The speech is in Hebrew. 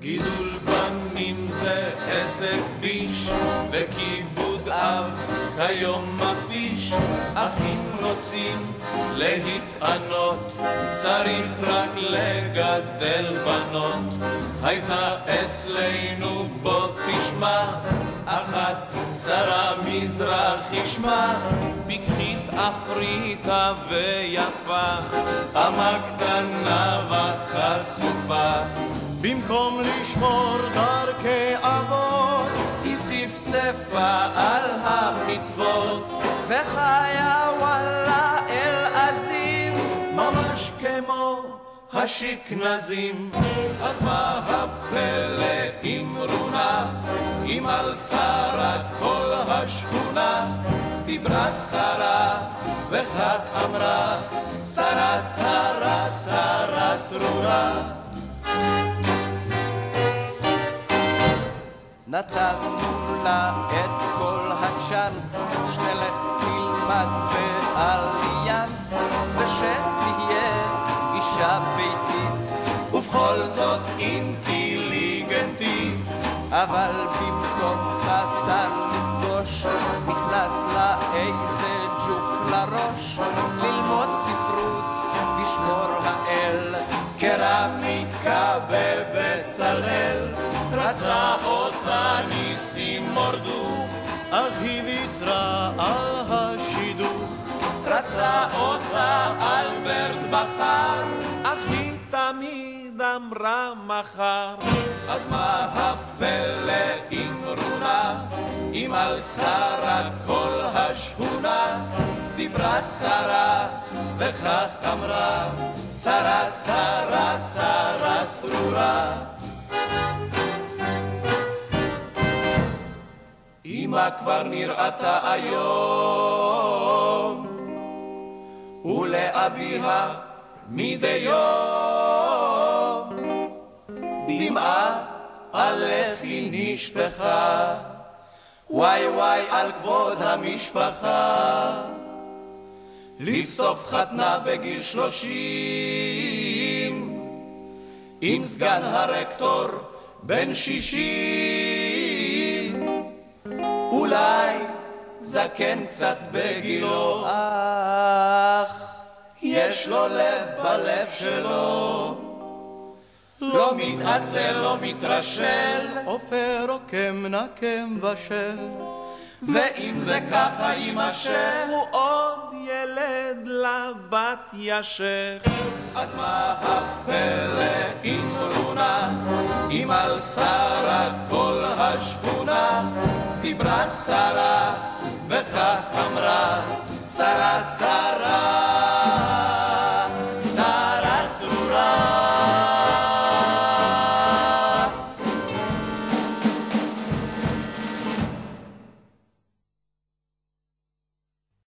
גידול בנים זה עסק ביש, וכיבוד אב כיום מפיש, אך אם רוצים להתענות, צריך רק לגדל בנות. הייתה אצלנו בוא תשמע, אחת שרה מזרחי שמה, פיקחית אפריתה ויפה, אמה קטנה וחצופה. במקום לשמור דרכי אבות, היא צפצפה על המצוות, וחיה וואלה אל עזים, ממש כמו השכנזים. אז מה הפלא אם רונה, אם על שרה כל השכונה, דיברה שרה, וכך אמרה, שרה, שרה, שרה סרורה. נתנו לה את כל הצ'אנס, שתלך תלמד באליאנס, ושתהיה אישה ביתית, ובכל זאת אינטליגנטית, אבל במקום רצה אותה ניסים מורדו, אך היא ויתרה על השידוך. רצה אותה אלברט בחר, אך היא תמיד אמרה מחר. אז מה הפלא אם רונה, אם על שרה כל השכונה, דיברה שרה, וכך אמרה, שרה, שרה, שרה סרורה. אמא כבר נראתה היום, ולאביה מדי יום דמעה על לחי נשפכה, וואי וואי על כבוד המשפחה. לבסוף חתנה בגיל שלושים, עם סגן הרקטור בן שישים. זקן קצת בגילו, אך יש לו לב בלב שלו. לא מתעצל, לא מתרשל, עופר עוקם נקם בשל. ואם זה ככה יימשך, הוא עוד ילד לבת ישך. אז מה הפלא אם רונה, אם על שרה כל השכונה, דיברה שרה, וכך אמרה שרה שרה